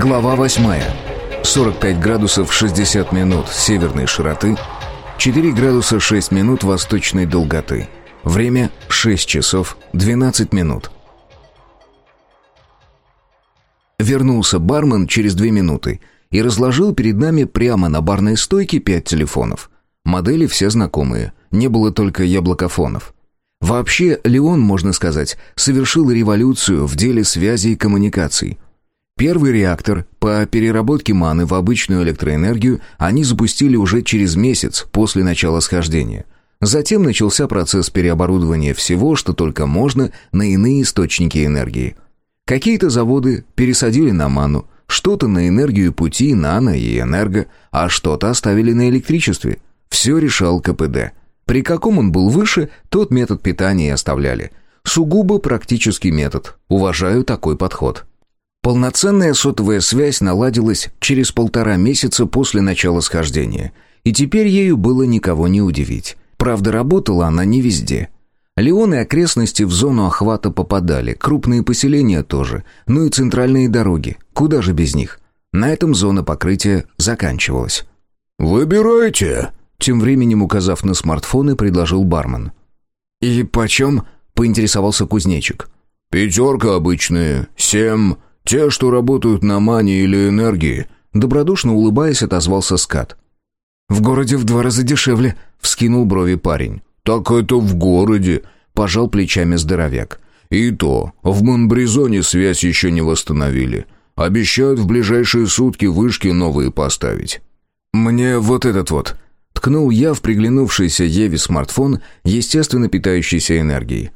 Глава 8. 45 градусов 60 минут северной широты, 4 градуса 6 минут восточной долготы. Время 6 часов 12 минут. Вернулся бармен через 2 минуты и разложил перед нами прямо на барной стойке 5 телефонов. Модели все знакомые, не было только яблокофонов. Вообще, Леон, можно сказать, совершил революцию в деле связи и коммуникаций – Первый реактор по переработке маны в обычную электроэнергию они запустили уже через месяц после начала схождения. Затем начался процесс переоборудования всего, что только можно, на иные источники энергии. Какие-то заводы пересадили на ману, что-то на энергию пути, нано и энерго, а что-то оставили на электричестве. Все решал КПД. При каком он был выше, тот метод питания и оставляли. Сугубо практический метод. Уважаю такой подход. Полноценная сотовая связь наладилась через полтора месяца после начала схождения, и теперь ею было никого не удивить. Правда, работала она не везде. Леон и окрестности в зону охвата попадали, крупные поселения тоже, ну и центральные дороги, куда же без них. На этом зона покрытия заканчивалась. «Выбирайте!» Тем временем, указав на смартфоны, предложил бармен. «И почем?» — поинтересовался кузнечик. «Пятерка обычная, семь, «Те, что работают на мане или энергии», — добродушно улыбаясь, отозвался скат. «В городе в два раза дешевле», — вскинул брови парень. «Так это в городе», — пожал плечами здоровяк. «И то, в Монбризоне связь еще не восстановили. Обещают в ближайшие сутки вышки новые поставить». «Мне вот этот вот», — ткнул я в приглянувшийся Еве смартфон, естественно питающийся энергией.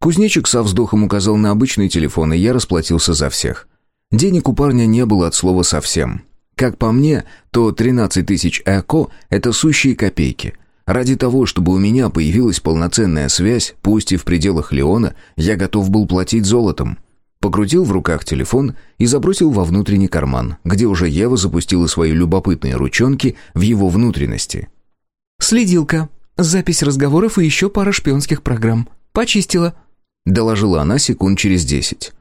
Кузнечик со вздохом указал на обычный телефон, и я расплатился за всех. Денег у парня не было от слова совсем. Как по мне, то 13 тысяч ЭКО – это сущие копейки. Ради того, чтобы у меня появилась полноценная связь, пусть и в пределах Леона, я готов был платить золотом. Покрутил в руках телефон и забросил во внутренний карман, где уже Ева запустила свои любопытные ручонки в его внутренности. «Следилка. Запись разговоров и еще пара шпионских программ. Почистила», — доложила она секунд через десять.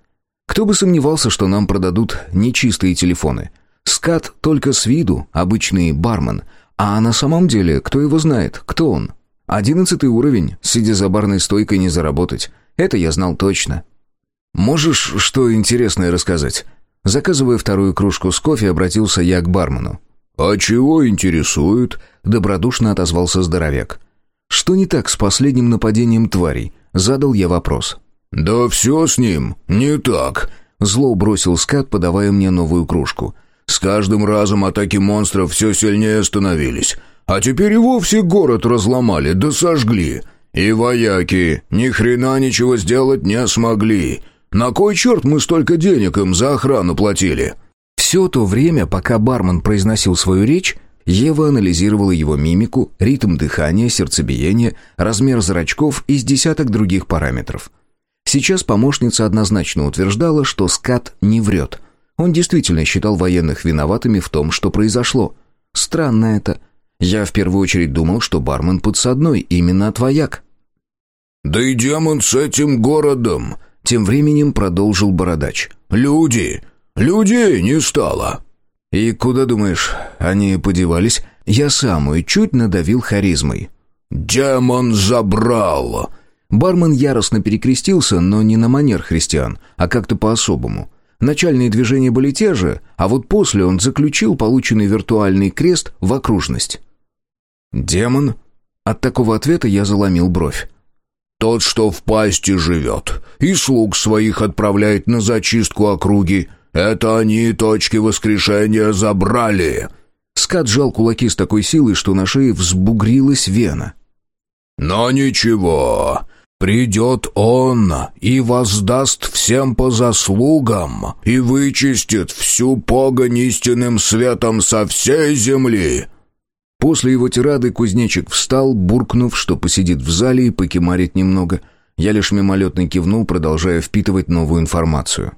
Кто бы сомневался, что нам продадут нечистые телефоны. Скат только с виду, обычный бармен. А на самом деле, кто его знает, кто он? Одиннадцатый уровень, сидя за барной стойкой, не заработать. Это я знал точно. «Можешь что интересное рассказать?» Заказывая вторую кружку с кофе, обратился я к бармену. «А чего интересует?» — добродушно отозвался здоровяк. «Что не так с последним нападением тварей?» — задал я вопрос. «Да все с ним не так», — зло бросил скат, подавая мне новую кружку. «С каждым разом атаки монстров все сильнее становились, а теперь и вовсе город разломали да сожгли. И вояки ни хрена ничего сделать не смогли. На кой черт мы столько денег им за охрану платили?» Все то время, пока бармен произносил свою речь, Ева анализировала его мимику, ритм дыхания, сердцебиение, размер зрачков и с десяток других параметров — Сейчас помощница однозначно утверждала, что скат не врет. Он действительно считал военных виноватыми в том, что произошло. Странно это. Я в первую очередь думал, что бармен подсадной именно от вояк. «Да и демон с этим городом!» Тем временем продолжил бородач. «Люди! Людей не стало!» «И куда, думаешь, они подевались?» Я сам и чуть надавил харизмой. «Демон забрал!» Бармен яростно перекрестился, но не на манер христиан, а как-то по-особому. Начальные движения были те же, а вот после он заключил полученный виртуальный крест в окружность. «Демон?» От такого ответа я заломил бровь. «Тот, что в пасти живет, и слуг своих отправляет на зачистку округи. Это они точки воскрешения забрали!» Скат сжал кулаки с такой силой, что на шее взбугрилась вена. «Но ничего, Придет он и воздаст всем по заслугам и вычистит всю погонь истинным светом со всей земли». После его тирады кузнечик встал, буркнув, что посидит в зале и покемарит немного. Я лишь мимолетно кивнул, продолжая впитывать новую информацию.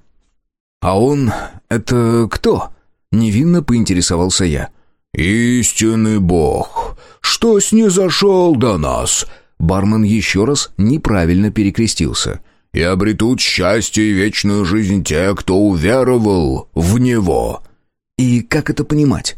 «А он... это кто?» — невинно поинтересовался я. «Истинный бог, что снизошел до нас?» Бармен еще раз неправильно перекрестился. и обретут счастье и вечную жизнь те, кто уверовал в него». И как это понимать?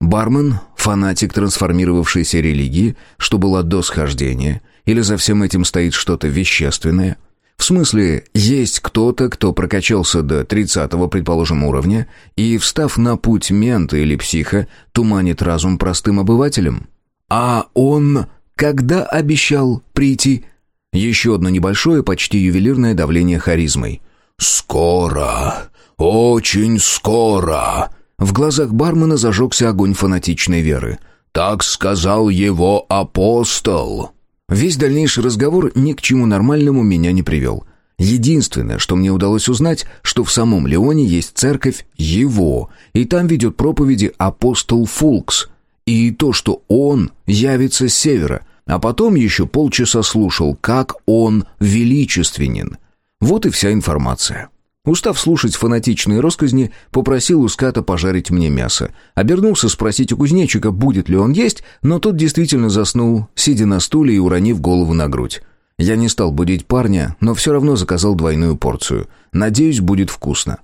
Бармен — фанатик трансформировавшейся религии, что было до схождения, или за всем этим стоит что-то вещественное? В смысле, есть кто-то, кто прокачался до 30-го, предположим, уровня, и, встав на путь мента или психа, туманит разум простым обывателям? А он когда обещал прийти? Еще одно небольшое, почти ювелирное давление харизмой. «Скоро! Очень скоро!» В глазах бармена зажегся огонь фанатичной веры. «Так сказал его апостол!» Весь дальнейший разговор ни к чему нормальному меня не привел. Единственное, что мне удалось узнать, что в самом Леоне есть церковь его, и там ведет проповеди апостол Фулкс, и то, что он явится с севера, а потом еще полчаса слушал, как он величественен. Вот и вся информация. Устав слушать фанатичные росказни, попросил у ската пожарить мне мясо. Обернулся спросить у кузнечика, будет ли он есть, но тот действительно заснул, сидя на стуле и уронив голову на грудь. Я не стал будить парня, но все равно заказал двойную порцию. Надеюсь, будет вкусно.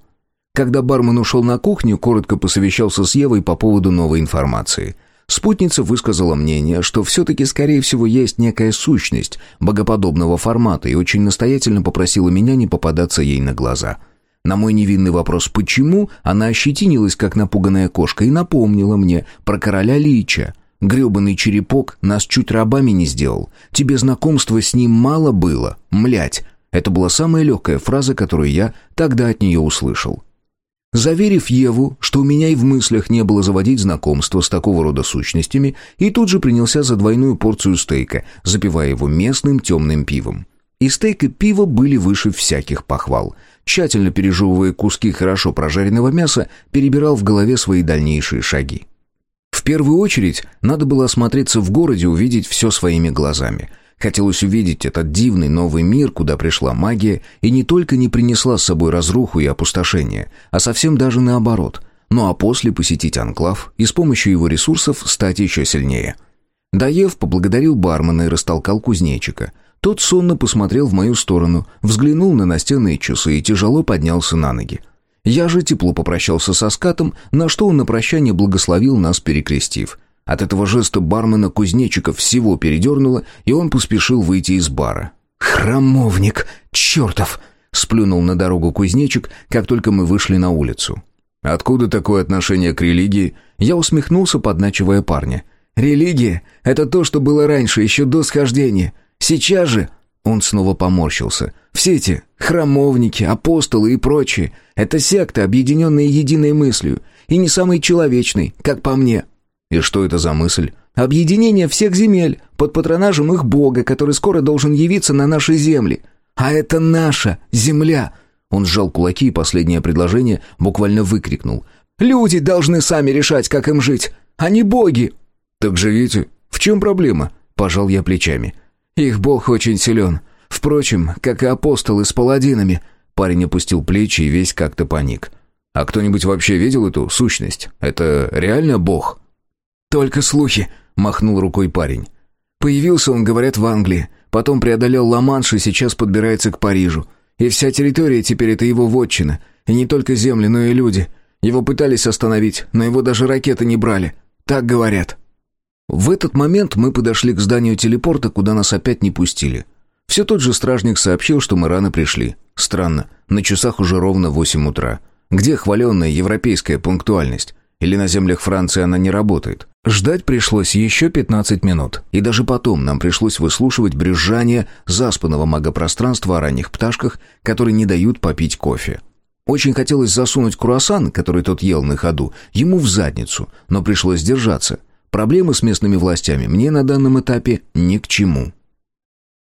Когда бармен ушел на кухню, коротко посовещался с Евой по поводу новой информации. Спутница высказала мнение, что все-таки, скорее всего, есть некая сущность богоподобного формата и очень настоятельно попросила меня не попадаться ей на глаза – на мой невинный вопрос «почему?» она ощетинилась, как напуганная кошка, и напомнила мне про короля Лича. Грёбаный черепок нас чуть рабами не сделал. Тебе знакомства с ним мало было? Млять. Это была самая легкая фраза, которую я тогда от нее услышал. Заверив Еву, что у меня и в мыслях не было заводить знакомство с такого рода сущностями, и тут же принялся за двойную порцию стейка, запивая его местным темным пивом. И стейк и пиво были выше всяких похвал — тщательно пережевывая куски хорошо прожаренного мяса, перебирал в голове свои дальнейшие шаги. В первую очередь надо было осмотреться в городе, увидеть все своими глазами. Хотелось увидеть этот дивный новый мир, куда пришла магия, и не только не принесла с собой разруху и опустошение, а совсем даже наоборот. Ну а после посетить анклав и с помощью его ресурсов стать еще сильнее. Даев поблагодарил бармена и растолкал кузнечика. Тот сонно посмотрел в мою сторону, взглянул на настенные часы и тяжело поднялся на ноги. Я же тепло попрощался со скатом, на что он на прощание благословил нас, перекрестив. От этого жеста бармена кузнечика всего передернуло, и он поспешил выйти из бара. «Храмовник! Чертов!» — сплюнул на дорогу кузнечик, как только мы вышли на улицу. «Откуда такое отношение к религии?» Я усмехнулся, подначивая парня. «Религия — это то, что было раньше, еще до схождения. Сейчас же...» Он снова поморщился. «Все эти храмовники, апостолы и прочие — это секты, объединенные единой мыслью, и не самый человечный, как по мне». «И что это за мысль?» «Объединение всех земель под патронажем их бога, который скоро должен явиться на нашей земле. А это наша земля!» Он сжал кулаки и последнее предложение буквально выкрикнул. «Люди должны сами решать, как им жить, а не боги!» «Так живите. В чем проблема?» — пожал я плечами. Их бог очень силен. Впрочем, как и апостолы с паладинами». Парень опустил плечи и весь как-то паник. «А кто-нибудь вообще видел эту сущность? Это реально бог?» «Только слухи», — махнул рукой парень. «Появился он, говорят, в Англии. Потом преодолел Ла-Манш и сейчас подбирается к Парижу. И вся территория теперь это его вотчина. И не только земли, но и люди. Его пытались остановить, но его даже ракеты не брали. Так говорят». В этот момент мы подошли к зданию телепорта, куда нас опять не пустили. Все тот же стражник сообщил, что мы рано пришли. Странно, на часах уже ровно восемь утра. Где хваленная европейская пунктуальность? Или на землях Франции она не работает? Ждать пришлось еще 15 минут, и даже потом нам пришлось выслушивать брюзжание заспанного магопространства о ранних пташках, которые не дают попить кофе. Очень хотелось засунуть круассан, который тот ел на ходу, ему в задницу, но пришлось держаться – Проблемы с местными властями мне на данном этапе ни к чему.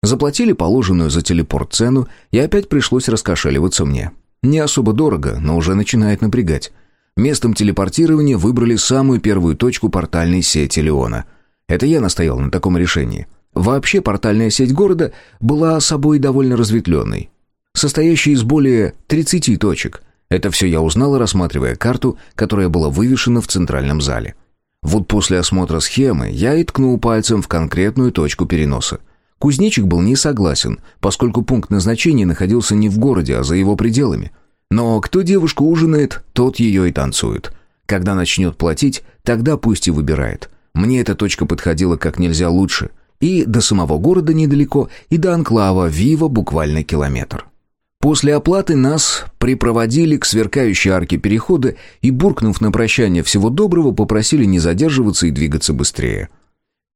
Заплатили положенную за телепорт цену, и опять пришлось раскошеливаться мне. Не особо дорого, но уже начинает напрягать. Местом телепортирования выбрали самую первую точку портальной сети Леона. Это я настоял на таком решении. Вообще портальная сеть города была собой довольно разветвленной, состоящей из более 30 точек. Это все я узнал, рассматривая карту, которая была вывешена в центральном зале. Вот после осмотра схемы я и ткнул пальцем в конкретную точку переноса. Кузнечик был не согласен, поскольку пункт назначения находился не в городе, а за его пределами. Но кто девушку ужинает, тот ее и танцует. Когда начнет платить, тогда пусть и выбирает. Мне эта точка подходила как нельзя лучше. И до самого города недалеко, и до анклава Вива буквально километр. После оплаты нас припроводили к сверкающей арке перехода и, буркнув на прощание всего доброго, попросили не задерживаться и двигаться быстрее.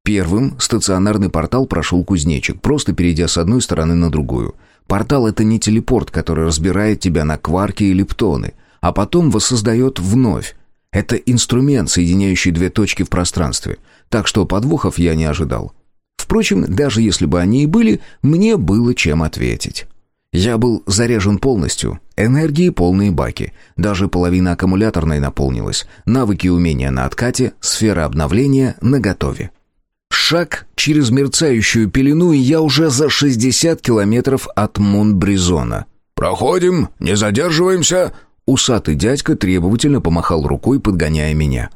Первым стационарный портал прошел кузнечик, просто перейдя с одной стороны на другую. Портал — это не телепорт, который разбирает тебя на кварки и лептоны, а потом воссоздает вновь. Это инструмент, соединяющий две точки в пространстве, так что подвохов я не ожидал. Впрочем, даже если бы они и были, мне было чем ответить. Я был заряжен полностью, энергии полные баки, даже половина аккумуляторной наполнилась, навыки и умения на откате, сфера обновления наготове. Шаг через мерцающую пелену, и я уже за 60 километров от Монбризона. «Проходим, не задерживаемся!» Усатый дядька требовательно помахал рукой, подгоняя меня.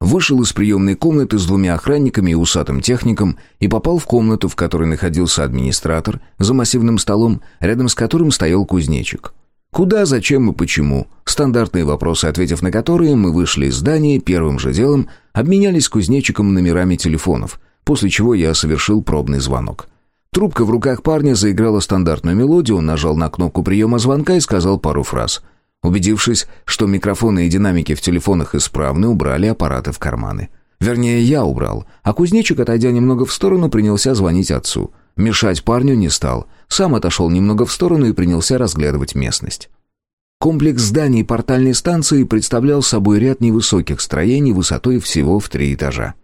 Вышел из приемной комнаты с двумя охранниками и усатым техником и попал в комнату, в которой находился администратор, за массивным столом, рядом с которым стоял кузнечик. Куда, зачем и почему? Стандартные вопросы, ответив на которые, мы вышли из здания первым же делом, обменялись кузнечиком номерами телефонов, после чего я совершил пробный звонок. Трубка в руках парня заиграла стандартную мелодию, он нажал на кнопку приема звонка и сказал пару фраз. Убедившись, что микрофоны и динамики в телефонах исправны, убрали аппараты в карманы. Вернее, я убрал, а кузнечик, отойдя немного в сторону, принялся звонить отцу. Мешать парню не стал. Сам отошел немного в сторону и принялся разглядывать местность. Комплекс зданий портальной станции представлял собой ряд невысоких строений высотой всего в три этажа.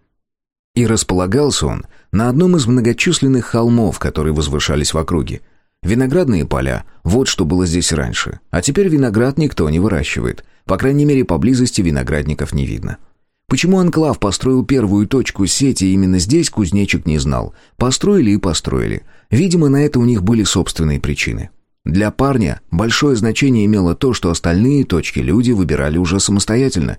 И располагался он на одном из многочисленных холмов, которые возвышались в округе. Виноградные поля – вот что было здесь раньше. А теперь виноград никто не выращивает. По крайней мере, поблизости виноградников не видно. Почему Анклав построил первую точку сети именно здесь, кузнечик не знал. Построили и построили. Видимо, на это у них были собственные причины. Для парня большое значение имело то, что остальные точки люди выбирали уже самостоятельно.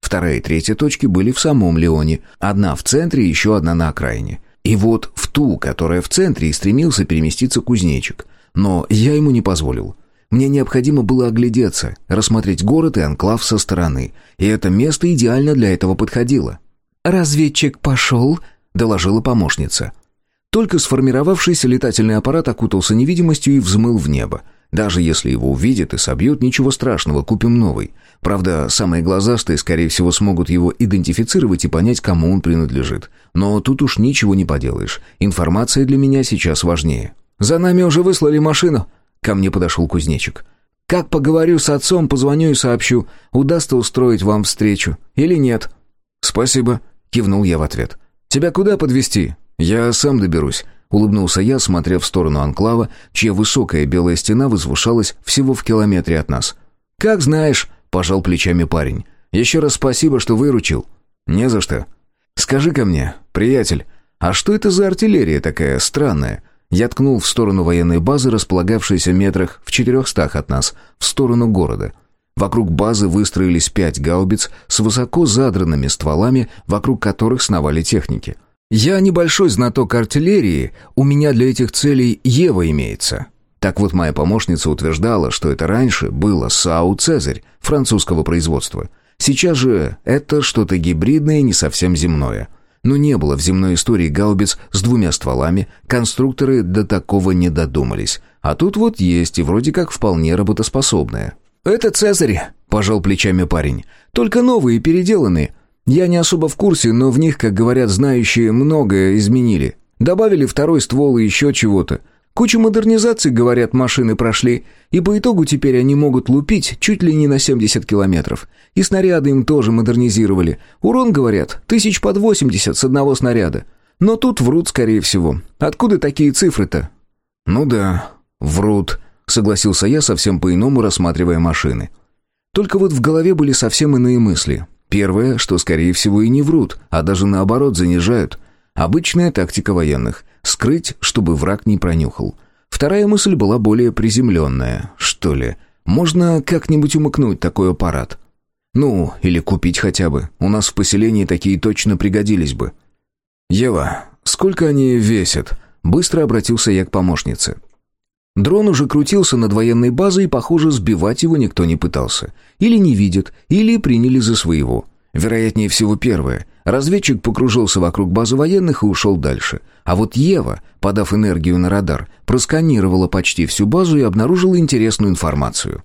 Вторая и третья точки были в самом Леоне, одна в центре еще одна на окраине. И вот в ту, которая в центре, и стремился переместиться кузнечик. Но я ему не позволил. Мне необходимо было оглядеться, рассмотреть город и анклав со стороны. И это место идеально для этого подходило. «Разведчик пошел», — доложила помощница. Только сформировавшийся летательный аппарат окутался невидимостью и взмыл в небо. Даже если его увидят и собьют, ничего страшного, купим новый. Правда, самые глазастые, скорее всего, смогут его идентифицировать и понять, кому он принадлежит. Но тут уж ничего не поделаешь. Информация для меня сейчас важнее. «За нами уже выслали машину!» Ко мне подошел кузнечик. «Как поговорю с отцом, позвоню и сообщу, удастся устроить вам встречу или нет». «Спасибо», — кивнул я в ответ. «Тебя куда подвести? Я сам доберусь». Улыбнулся я, смотря в сторону анклава, чья высокая белая стена возвышалась всего в километре от нас. «Как знаешь», — пожал плечами парень. «Еще раз спасибо, что выручил». «Не за что». «Скажи-ка мне, приятель, а что это за артиллерия такая странная?» Я ткнул в сторону военной базы, располагавшейся метрах в четырехстах от нас, в сторону города. Вокруг базы выстроились пять гаубиц с высоко задранными стволами, вокруг которых сновали техники. Я небольшой знаток артиллерии, у меня для этих целей Ева имеется. Так вот, моя помощница утверждала, что это раньше было САУ «Цезарь» французского производства. Сейчас же это что-то гибридное и не совсем земное. Но не было в земной истории гаубиц с двумя стволами, конструкторы до такого не додумались. А тут вот есть и вроде как вполне работоспособная. «Это «Цезарь», — пожал плечами парень. «Только новые, переделанные. Я не особо в курсе, но в них, как говорят знающие, многое изменили. Добавили второй ствол и еще чего-то. Кучу модернизаций, говорят, машины прошли, и по итогу теперь они могут лупить чуть ли не на 70 километров. И снаряды им тоже модернизировали. Урон, говорят, тысяч под 80 с одного снаряда. Но тут врут, скорее всего. Откуда такие цифры-то? Ну да, врут, согласился я, совсем по-иному рассматривая машины. Только вот в голове были совсем иные мысли. Первое, что, скорее всего, и не врут, а даже наоборот занижают. Обычная тактика военных — скрыть, чтобы враг не пронюхал. Вторая мысль была более приземленная, что ли. Можно как-нибудь умыкнуть такой аппарат. Ну, или купить хотя бы. У нас в поселении такие точно пригодились бы. «Ева, сколько они весят?» Быстро обратился я к помощнице. Дрон уже крутился над военной базой, и, похоже, сбивать его никто не пытался. Или не видят, или приняли за своего. Вероятнее всего первое. Разведчик покружился вокруг базы военных и ушел дальше. А вот Ева, подав энергию на радар, просканировала почти всю базу и обнаружила интересную информацию.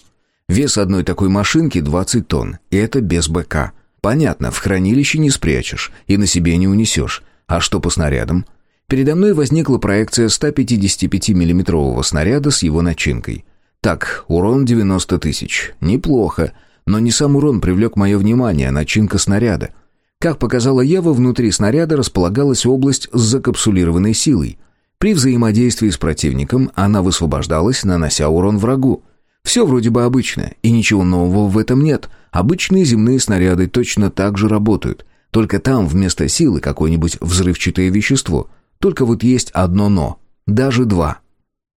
Вес одной такой машинки 20 тонн, и это без БК. Понятно, в хранилище не спрячешь и на себе не унесешь. А что по снарядам? Передо мной возникла проекция 155 миллиметрового снаряда с его начинкой. Так, урон 90 тысяч. Неплохо. Но не сам урон привлек мое внимание, а начинка снаряда. Как показала Ева, внутри снаряда располагалась область с закапсулированной силой. При взаимодействии с противником она высвобождалась, нанося урон врагу. Все вроде бы обычное, и ничего нового в этом нет. Обычные земные снаряды точно так же работают. Только там вместо силы какое-нибудь взрывчатое вещество. Только вот есть одно «но». Даже два.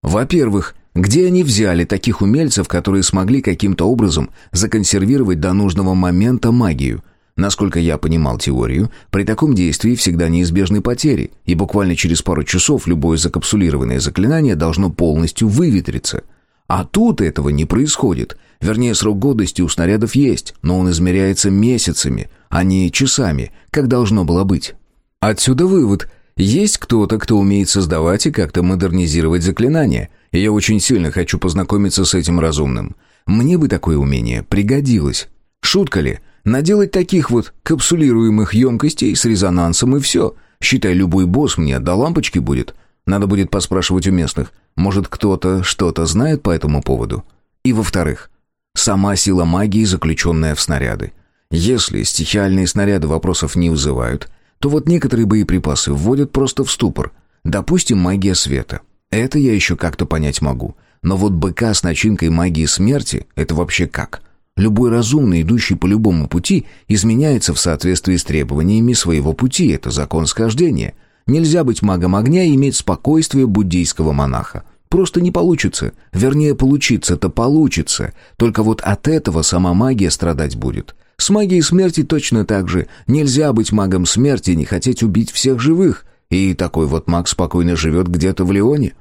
Во-первых, где они взяли таких умельцев, которые смогли каким-то образом законсервировать до нужного момента магию? Насколько я понимал теорию, при таком действии всегда неизбежны потери, и буквально через пару часов любое закапсулированное заклинание должно полностью выветриться. А тут этого не происходит. Вернее, срок годности у снарядов есть, но он измеряется месяцами, а не часами, как должно было быть. Отсюда вывод. Есть кто-то, кто умеет создавать и как-то модернизировать заклинания, и я очень сильно хочу познакомиться с этим разумным. Мне бы такое умение пригодилось. Шутка ли? Наделать таких вот капсулируемых емкостей с резонансом и все. Считай, любой босс мне до лампочки будет. Надо будет поспрашивать у местных. Может, кто-то что-то знает по этому поводу? И во-вторых, сама сила магии, заключенная в снаряды. Если стихиальные снаряды вопросов не вызывают, то вот некоторые боеприпасы вводят просто в ступор. Допустим, магия света. Это я еще как-то понять могу. Но вот БК с начинкой магии смерти — это вообще как? Любой разумный, идущий по любому пути, изменяется в соответствии с требованиями своего пути. Это закон схождения. Нельзя быть магом огня и иметь спокойствие буддийского монаха. Просто не получится. Вернее, получиться-то получится. Только вот от этого сама магия страдать будет. С магией смерти точно так же. Нельзя быть магом смерти и не хотеть убить всех живых. И такой вот маг спокойно живет где-то в Леоне.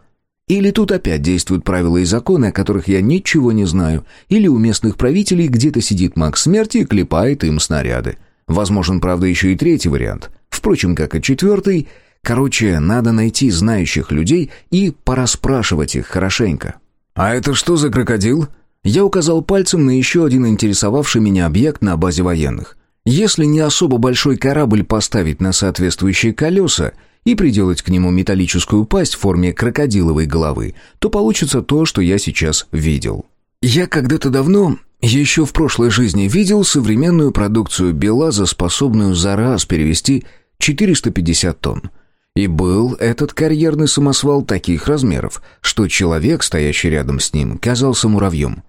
Или тут опять действуют правила и законы, о которых я ничего не знаю, или у местных правителей где-то сидит маг смерти и клепает им снаряды. Возможен, правда, еще и третий вариант. Впрочем, как и четвертый. Короче, надо найти знающих людей и пораспрашивать их хорошенько. «А это что за крокодил?» Я указал пальцем на еще один интересовавший меня объект на базе военных. Если не особо большой корабль поставить на соответствующие колеса, и приделать к нему металлическую пасть в форме крокодиловой головы, то получится то, что я сейчас видел. Я когда-то давно, еще в прошлой жизни, видел современную продукцию Белаза, способную за раз перевести 450 тонн. И был этот карьерный самосвал таких размеров, что человек, стоящий рядом с ним, казался муравьем.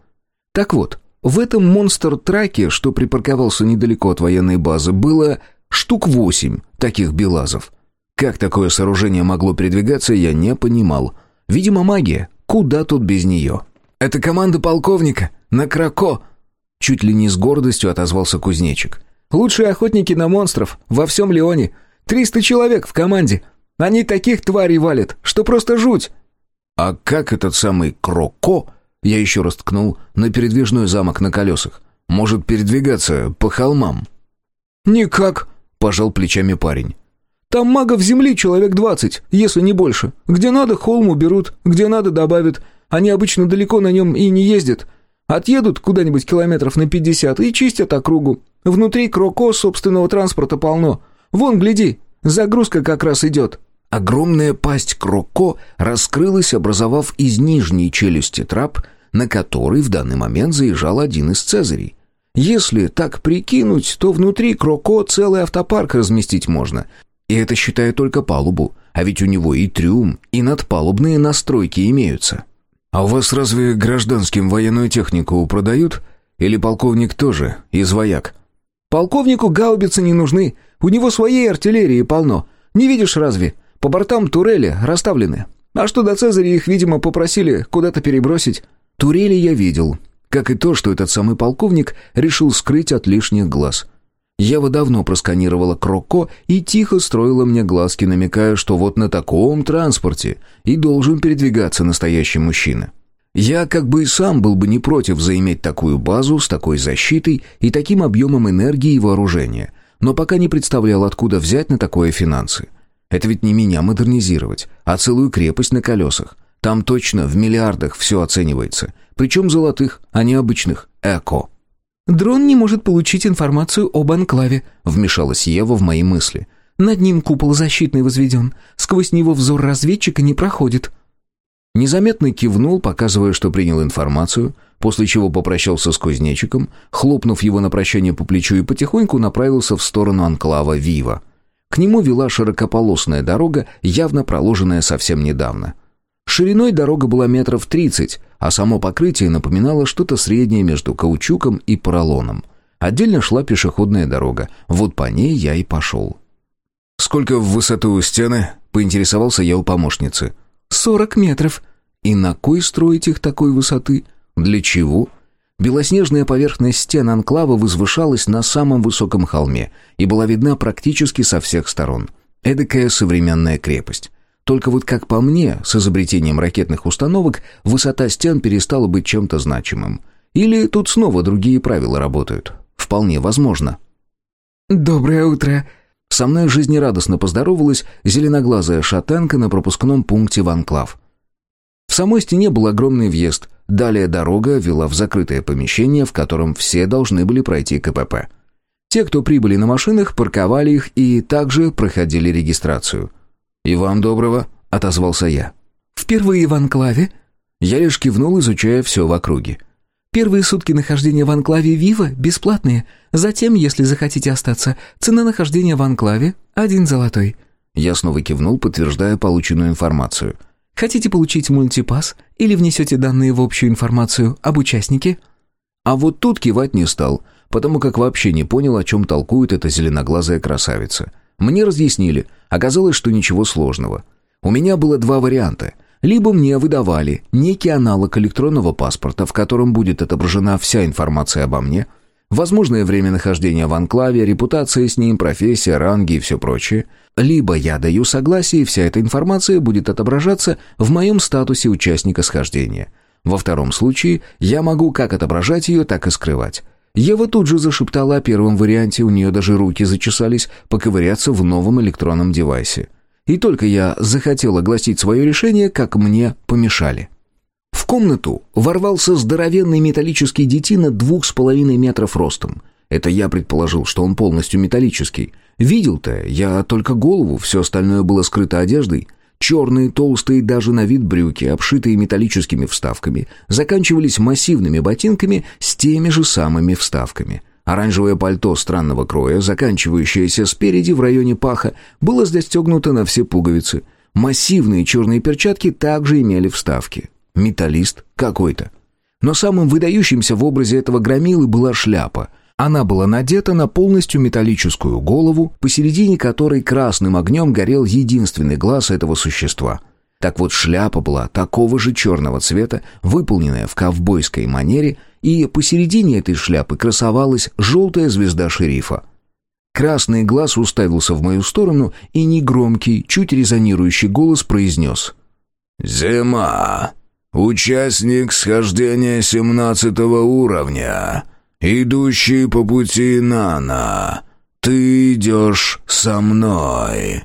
Так вот, в этом монстр-траке, что припарковался недалеко от военной базы, было штук восемь таких белазов. Как такое сооружение могло передвигаться, я не понимал. Видимо, магия. Куда тут без нее? «Это команда полковника! На Крако!» Чуть ли не с гордостью отозвался кузнечик. «Лучшие охотники на монстров во всем Леоне. Триста человек в команде. Они таких тварей валят, что просто жуть!» «А как этот самый Кроко?» Я еще раз ткнул на передвижной замок на колесах. «Может передвигаться по холмам?» «Никак», — пожал плечами парень. Там магов земли человек двадцать, если не больше. Где надо, холм уберут, где надо, добавят. Они обычно далеко на нем и не ездят. Отъедут куда-нибудь километров на пятьдесят и чистят округу. Внутри Кроко собственного транспорта полно. Вон, гляди, загрузка как раз идет». Огромная пасть Кроко раскрылась, образовав из нижней челюсти трап, на который в данный момент заезжал один из цезарей. Если так прикинуть, то внутри Кроко целый автопарк разместить можно, и это считая только палубу, а ведь у него и трюм, и надпалубные настройки имеются. А у вас разве гражданским военную технику продают? Или полковник тоже из вояк? Полковнику гаубицы не нужны, у него своей артиллерии полно. Не видишь разве? По бортам турели расставлены. А что до Цезаря их, видимо, попросили куда-то перебросить. Турели я видел, как и то, что этот самый полковник решил скрыть от лишних глаз. Ева давно просканировала Крокко и тихо строила мне глазки, намекая, что вот на таком транспорте и должен передвигаться настоящий мужчина. Я как бы и сам был бы не против заиметь такую базу с такой защитой и таким объемом энергии и вооружения, но пока не представлял, откуда взять на такое финансы. Это ведь не меня модернизировать, а целую крепость на колесах. Там точно в миллиардах все оценивается. Причем золотых, а не обычных, эко. «Дрон не может получить информацию об анклаве», — вмешалась Ева в мои мысли. «Над ним купол защитный возведен. Сквозь него взор разведчика не проходит». Незаметно кивнул, показывая, что принял информацию, после чего попрощался с кузнечиком, хлопнув его на прощание по плечу и потихоньку направился в сторону анклава Вива. К нему вела широкополосная дорога, явно проложенная совсем недавно. Шириной дорога была метров тридцать, а само покрытие напоминало что-то среднее между каучуком и поролоном. Отдельно шла пешеходная дорога, вот по ней я и пошел. «Сколько в высоту стены?» — поинтересовался я у помощницы. «Сорок метров». «И на кой строить их такой высоты? Для чего?» Белоснежная поверхность стен анклава возвышалась на самом высоком холме и была видна практически со всех сторон. Эдакая современная крепость. Только вот как по мне, с изобретением ракетных установок высота стен перестала быть чем-то значимым. Или тут снова другие правила работают. Вполне возможно. «Доброе утро!» Со мной жизнерадостно поздоровалась зеленоглазая шатенка на пропускном пункте в Анклав. В самой стене был огромный въезд. Далее дорога вела в закрытое помещение, в котором все должны были пройти КПП. Те, кто прибыли на машинах, парковали их и также проходили регистрацию. «И вам доброго», — отозвался я. «Впервые в анклаве?» Я лишь кивнул, изучая все в округе. «Первые сутки нахождения в анклаве Вива бесплатные. Затем, если захотите остаться, цена нахождения в анклаве — один золотой». Я снова кивнул, подтверждая полученную информацию. «Хотите получить мультипас или внесете данные в общую информацию об участнике?» А вот тут кивать не стал, потому как вообще не понял, о чем толкует эта зеленоглазая красавица. Мне разъяснили, оказалось, что ничего сложного. У меня было два варианта. Либо мне выдавали некий аналог электронного паспорта, в котором будет отображена вся информация обо мне, возможное время нахождения в анклаве, репутация с ним, профессия, ранги и все прочее. Либо я даю согласие, и вся эта информация будет отображаться в моем статусе участника схождения. Во втором случае я могу как отображать ее, так и скрывать. Ева тут же зашептала о первом варианте, у нее даже руки зачесались поковыряться в новом электронном девайсе. И только я захотел огласить свое решение, как мне помешали. Комнату ворвался здоровенный металлический детина двух с половиной метров ростом. Это я предположил, что он полностью металлический. Видел-то я только голову, все остальное было скрыто одеждой. Черные, толстые, даже на вид брюки, обшитые металлическими вставками, заканчивались массивными ботинками с теми же самыми вставками. Оранжевое пальто странного кроя, заканчивающееся спереди в районе паха, было застегнуто на все пуговицы. Массивные черные перчатки также имели вставки. Металлист какой-то. Но самым выдающимся в образе этого громилы была шляпа — она была надета на полностью металлическую голову, посередине которой красным огнем горел единственный глаз этого существа. Так вот, шляпа была такого же черного цвета, выполненная в ковбойской манере, и посередине этой шляпы красовалась желтая звезда шерифа. Красный глаз уставился в мою сторону, и негромкий, чуть резонирующий голос произнес «Зима! Участник схождения семнадцатого уровня!» идущий по пути Нана, ты идешь со мной».